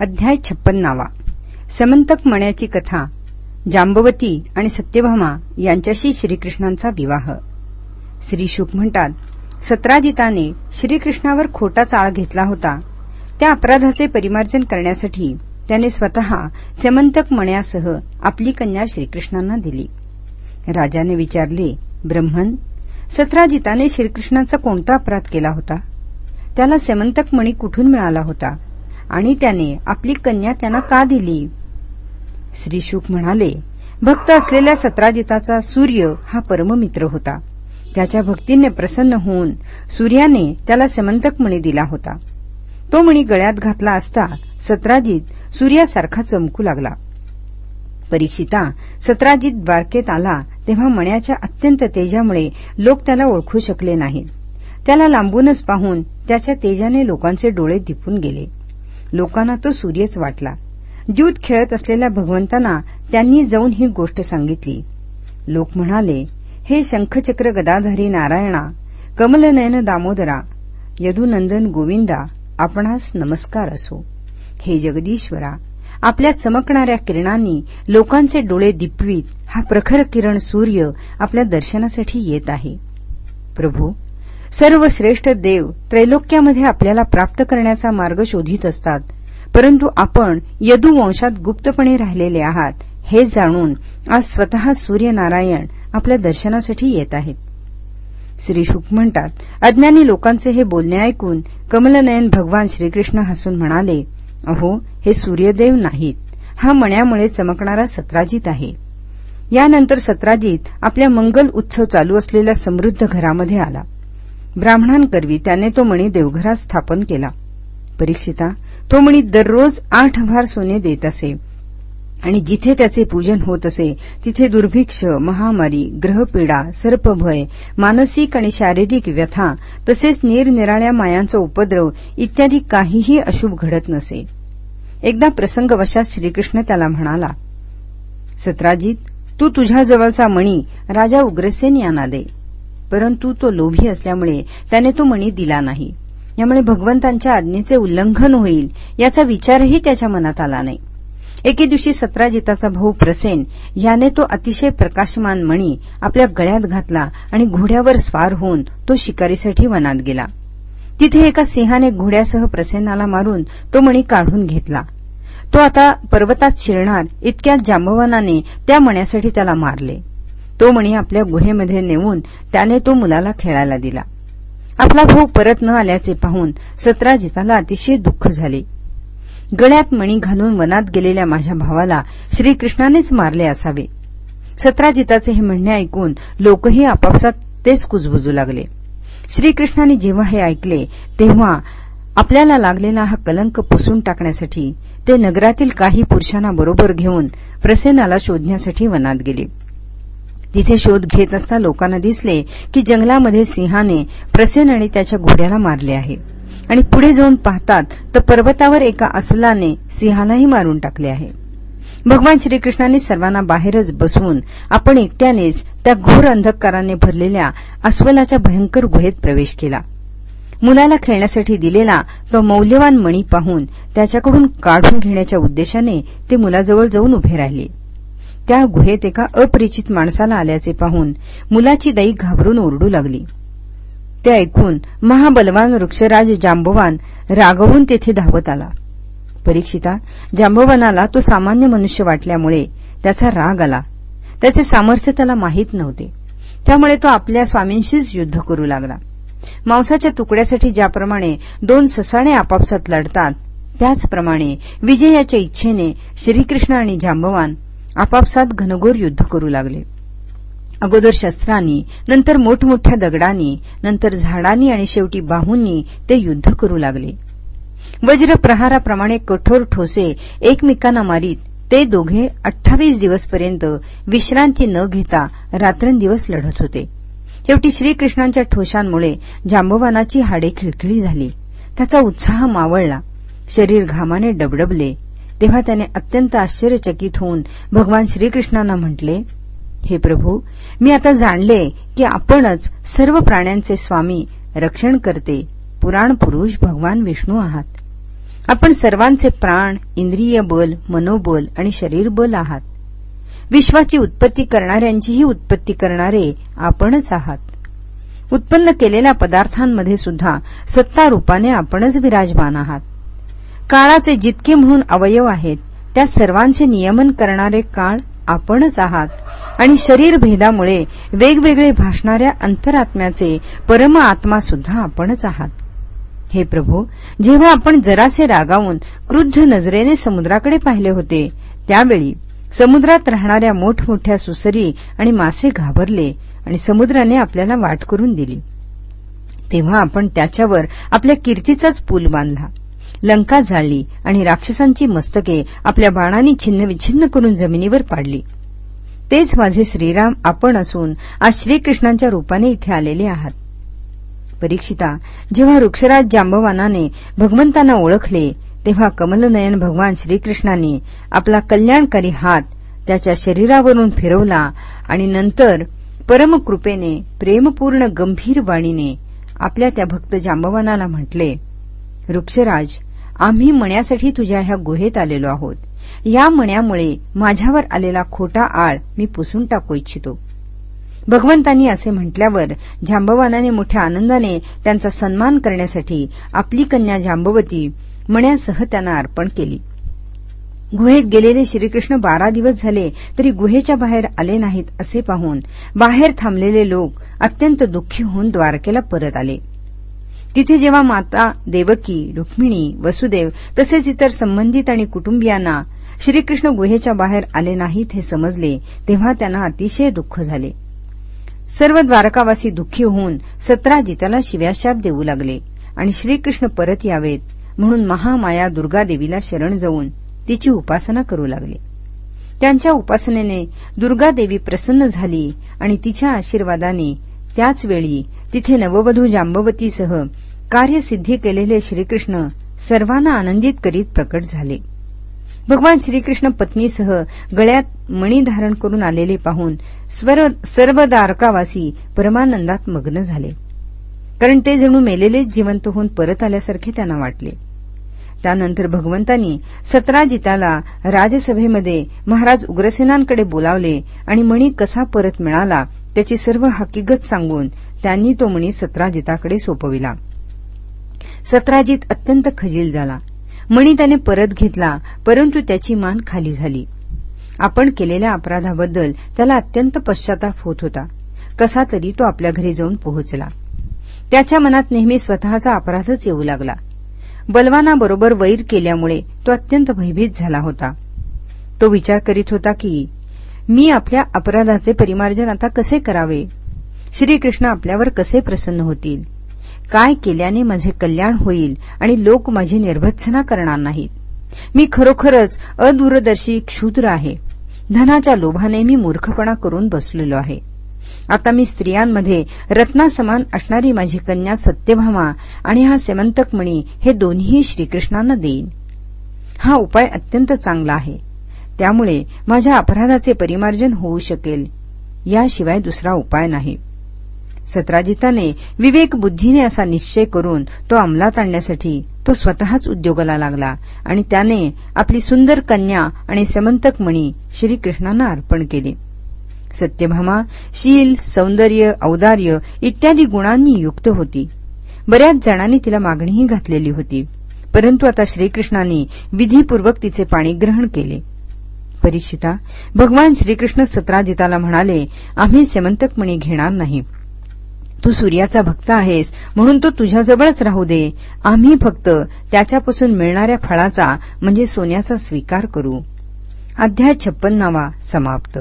अध्याय छप्पन्नावा. समंतक मण्याची कथा जांबवती आणि सत्यभामा यांच्याशी श्रीकृष्णांचा विवाह. श्री शुक म्हणतात सत्राजिताने श्रीकृष्णावर खोटा चाळ घेतला होता. त्या अपराधाचे परिमार्जन करण्यासाठी त्याने स्वतः समंतक मण्यासह आपली कन्या श्रीकृष्णांना दिली. राजाने विचारले ब्रह्मन सत्राजिताने श्रीकृष्णाचा कोणता अपराध केला होता? त्याला समंतक मणी कुठून मिळाला होता? आणि त्याने आपली कन्या त्यांना का दिली? श्री शुक म्हणाले भक्त असलेल्या सत्राजिताचा सूर्य हा परममित्र होता. त्याच्या भक्तीने प्रसन्न होऊन सूर्याने त्याला समंतक मणी दिला होता. तो मणी गळ्यात घातला असता सत्राजित सूर्यासारखा चमकू लागला. परीक्षिता सत्राजित द्वारकेत आला तेव्हा मण्याच्या अत्यंत तेजामुळे लोक त्याला ओळखू शकले नाहीत. त्याला लांबूनच पाहून त्याच्या तेजाने लोकांचे डोळे दिपून गेले. लोकांना तो सूर्यच वाटला. द्यूत खेळत असलेल्या भगवंतांना त्यांनी जाऊन ही गोष्ट सांगितली. लोक म्हणाले हे शंखचक्र गदाधारी नारायणा कमलनयन दामोदरा यदुनंदन गोविंदा आपणास नमस्कार असो. हे जगदीश्वरा आपल्या चमकणाऱ्या किरणांनी लोकांचे डोळे दिपवीत हा प्रखर किरण सूर्य आपल्या दर्शनासाठी येत आहे. प्रभू सर्वश्रेष्ठ देव त्रैलोक्यामध्ये आपल्याला प्राप्त करण्याचा मार्ग शोधित असतात. परंतु आपण यदुवंशात गुप्तपणे राहिलेले आहात हे जाणून आज स्वतः सूर्यनारायण आपल्या दर्शनासाठी येत आहेत. श्री शुक म्हणतात अज्ञानी लोकांचे हे बोलणे ऐकून कमलनयन भगवान श्रीकृष्ण हसून म्हणाले अहो हे सूर्यदेव नाहीत. हा मण्यामुळे चमकणारा सत्राजित आहे. यानंतर सत्राजित आपल्या मंगल उत्सव चालू असलेल्या समृद्ध घरामध्ये आला. ब्राह्मणांकरवी त्याने तो मणी देवघरात स्थापन केला. परीक्षिता तो मणी दररोज आठ भार सोने देत असे. आणि जिथे त्याचे पूजन होत असे तिथे दुर्भिक्ष महामारी ग्रहपीडा सर्पभय मानसिक आणि शारीरिक व्यथा तसेच निरनिराळ्या मायांचा उपद्रव इत्यादी काहीही अशुभ घडत नसे. एकदा प्रसंगवशात श्रीकृष्ण त्याला म्हणाला सत्राजित तू तुझ्याजवळचा मणी राजा उग्रसेन यांना दे. परंतु तो लोभी असल्यामुळे त्याने तो मणी दिला नाही. यामुळे भगवंतांच्या आज्ञेचे उल्लंघन होईल याचा विचारही त्याच्या मनात आला नाही. एके दिवशी सत्राजिताचा भाऊ प्रसेन याने तो अतिशय प्रकाशमान मणी आपल्या गळ्यात घातला आणि घोड्यावर स्वार होऊन तो शिकारीसाठी वनात गेला. तिथे एका सिंहाने घोड्यासह प्रसेनाला मारून तो मणी काढून घेतला. तो आता पर्वतात शिरणार इतक्या जांबवानाने त्या मण्यासाठी त्याला मारले. तो मणी आपल्या गुहेमध्ये नेऊन त्याने तो मुलाला खेळायला दिला. आपला भाऊ परत न आल्याचे पाहून सत्राजिताला अतिशय दुःख झाले. गळ्यात मणी घालून वनात गेलेल्या माझ्या भावाला श्रीकृष्णानेच मारले असावे. सत्राजिताचे हे म्हणणे ऐकून लोकही आपापसात तेच कुजबुजू लागले. श्रीकृष्णाने जेव्हा हे ऐकले तेव्हा आपल्याला लागलेला हा कलंक पुसून टाकण्यासाठी ते नगरातील काही पुरुषांना बरोबर घेऊन प्रसेनाला शोधण्यासाठी वनात गेले. तिथे शोध घेत असता लोकांना दिसले की जंगलामध्ये सिंहाने प्रसेन आणि त्याच्या घोड्याला मारले आहे. आणि पुढे जाऊन पाहतात तर पर्वतावर एका अस्वलाने सिंहालाही मारून टाकले आहे. भगवान श्रीकृष्णांनी सर्वांना बाहेरच बसवून आपण एकट्यानेच त्या घोर अंधकाराने भरलेल्या अस्वलाच्या भयंकर गुहेत प्रवेश केला. मुलाला खेळण्यासाठी दिलेला तो मौल्यवान मणी पाहून त्याच्याकडून काढून घेण्याच्या उद्देशाने ते मुलाजवळ जाऊन उभे राहिले. त्या गुहेत एका अपरिचित माणसाला आल्याचे पाहून मुलाची दाई घाबरून ओरडू लागली. ते ऐकून महाबलवान वृक्षराज जांबवान रागवून तेथे धावत आला. परीक्षिता जांबवानाला तो सामान्य मनुष्य वाटल्यामुळे त्याचा राग आला. त्याचे सामर्थ्य त्याला माहीत नव्हते. त्यामुळे तो आपल्या स्वामींशीच युद्ध करू लागला. मांसाच्या तुकड्यासाठी ज्याप्रमाणे दोन ससाणे आपापसात लढतात त्याचप्रमाणे विजयाच्या इच्छेने श्रीकृष्ण आणि जांबवान आपापसात घनघोर युद्ध करू लागले. अगोदर शस्त्रांनी नंतर मोठमोठ्या दगडांनी नंतर झाडांनी आणि शेवटी बाहूंनी ते युद्ध करू लागले. वज्र प्रहाराप्रमाणे कठोर ठोसे एकमेकांना मारीत ते दोघे अठ्ठावीस दिवसपर्यंत विश्रांती न घेता रात्रंदिवस लढत होते. शेवटी श्रीकृष्णांच्या ठोशांमुळे जांबवानाची हाडे खिळखिळी झाली. त्याचा उत्साह मावळला. शरीर घामाने डबडबले. तेव्हा त्याने अत्यंत आश्चर्यचकित होऊन भगवान श्रीकृष्णांना म्हटले हे प्रभू मी आता जाणले की आपणच सर्व प्राण्यांचे स्वामी रक्षण करते पुराण पुरुष भगवान विष्णू आहात. आपण सर्वांचे प्राण इंद्रिय बल मनोबल आणि शरीर बल आहात. विश्वाची उत्पत्ती करणाऱ्यांचीही उत्पत्ती करणारे आपणच आहात. उत्पन्न केलेल्या पदार्थांमध्ये सुद्धा सत्ता रूपाने आपणच विराजमान आहात. काळाचे जितके म्हणून अवयव आहेत त्या सर्वांचे नियमन करणारे काळ आपणच आहात. आणि शरीर भेदामुळे वेगवेगळे भासणाऱ्या अंतरात्म्याचे परम आत्मा सुद्धा आपणच आहात. हे प्रभू जेव्हा आपण जरासे रागावून क्रुद्ध नजरेने समुद्राकडे पाहिले होते त्यावेळी समुद्रात राहणाऱ्या मोठमोठ्या सुसरी आणि मासे घाबरले आणि समुद्राने आपल्याला वाट करून दिली. तेव्हा आपण त्याच्यावर आपल्या कीर्तीचाच पूल बांधला. लंका झाळली आणि राक्षसांची मस्तके आपल्या बाणांनी छिन्नविछिन्न करून जमिनीवर पाडली. तेच माझे श्रीराम आपण असून आज श्रीकृष्णांच्या रूपाने इथे आलेले आहात. परीक्षिता जेव्हा वृक्षराज जांबवानाने भगवंतांना ओळखले तेव्हा कमलनयन भगवान श्रीकृष्णांनी आपला कल्याणकारी हात त्याच्या शरीरावरून फिरवला आणि नंतर परमकृपेने प्रेमपूर्ण गंभीर वाणीने आपल्या त्या भक्त जांबवानाला म्हटले वृक्षराज आम्ही मण्यासाठी तुझ्या ह्या गुहेत आलेलो आहोत. या मण्यामुळे माझ्यावर आलेला खोटा आळ मी पुसून टाकू इच्छितो. भगवंतांनी असे म्हटल्यावर जांबवानाने मोठ्या आनंदाने त्यांचा सन्मान करण्यासाठी आपली कन्या जांबवती मण्यासह त्यांना अर्पण केली. गुहेत गेलेले श्रीकृष्ण बारा दिवस झाले तरी गुहेच्या बाहेर आले नाहीत असे पाहून बाहेर थांबलेले लोक अत्यंत दुःखी होऊन द्वारकेला परत आले. तिथे जेव्हा माता देवकी रुक्मिणी वसुदेव तसेच इतर संबंधित आणि कुटुंबियांना श्रीकृष्ण गुहेच्या बाहेर आले नाहीत हे समजले तेव्हा त्यांना अतिशय दुःख झाले. सर्व द्वारकावासी दुःखी होऊन सत्राजिताला शिव्याशाप देऊ लागले आणि श्रीकृष्ण परत यावेत म्हणून महामाया दुर्गादेवीला शरण जाऊन तिची उपासना करू लागले. त्यांच्या उपासनेने दुर्गादेवी प्रसन्न झाली आणि तिच्या आशीर्वादाने त्याचवेळी तिथे नववधू जांबवतीसह कार्यसिद्धी केलेले श्रीकृष्ण सर्वांना आनंदित करीत प्रकट झाले. भगवान श्रीकृष्ण पत्नीसह गळ्यात मणी धारण करून आलेले पाहून सर्व दारकावासी परमानंदात मग्न झाले. कारण ते जणू मेलेलेच जिवंत होऊन परत आल्यासारखे त्यांना वाटले. त्यानंतर भगवंतांनी सत्राजिताला राजसभेमध्ये महाराज उग्रसेनांकडे बोलावले आणि मणी कसा परत मिळाला त्याची सर्व हकीकत सांगून त्यांनी तो मणी सत्राजिताकडे सोपविला. सत्राजित अत्यंत खजील झाला. मणी त्याने परत घेतला परंतु त्याची मान खाली झाली. आपण केलेल्या अपराधाबद्दल त्याला अत्यंत पश्चाताप होत होता. कसा तरी तो आपल्या घरी जाऊन पोहोचला. त्याच्या मनात नेहमी स्वतःचा अपराधच येऊ लागला. बलवानाबरोबर वैर केल्यामुळे तो अत्यंत भयभीत झाला होता. तो विचार करीत होता की मी आपल्या अपराधाचे परिमार्जन आता कसे करावे? श्रीकृष्ण आपल्यावर कसे प्रसन्न होतील? काय केल्याने माझे कल्याण होईल आणि लोक माझी निर्भत्सना करणार नाहीत? मी खरोखरच अदूरदर्शी क्षुद्र आहे. धनाच्या लोभाने मी मूर्खपणा करून बसलेलो आहे. आता मी स्त्रियांमध्ये रत्नासमान असणारी माझी कन्या सत्यभामा आणि हा सेमंतकमणी हे दोन्ही श्रीकृष्णांना देईन. हा उपाय अत्यंत चांगला आहे. त्यामुळे माझ्या अपराधाचे परिमार्जन होऊ शकेल. याशिवाय दुसरा उपाय नाही. सत्राजिताने विवेक बुद्धीने असा निश्चय करून तो अंमलात आणण्यासाठी तो स्वतःच उद्योगाला लागला आणि त्याने आपली सुंदर कन्या आणि समंतक मणी श्रीकृष्णांना अर्पण केली. सत्यभामा शील सौंदर्य औदार्य इत्यादी गुणांनी युक्त होती. बऱ्याच जणांनी तिला मागणीही घातलेली होती. परंतु आता श्रीकृष्णांनी विधीपूर्वक तिचे पाणी ग्रहण केले. परीक्षिता भगवान श्रीकृष्ण सत्राजिताला म्हणाले आम्ही सेमंतकमणी घेणार नाही. तू सूर्याचा भक्त आहेस म्हणून तो तुझ्याजवळच राहू दे. आम्ही फक्त त्याच्यापासून मिळणाऱ्या फळाचा म्हणजे सोन्याचा स्वीकार करू. अध्याय छप्पन्नावा समाप्त.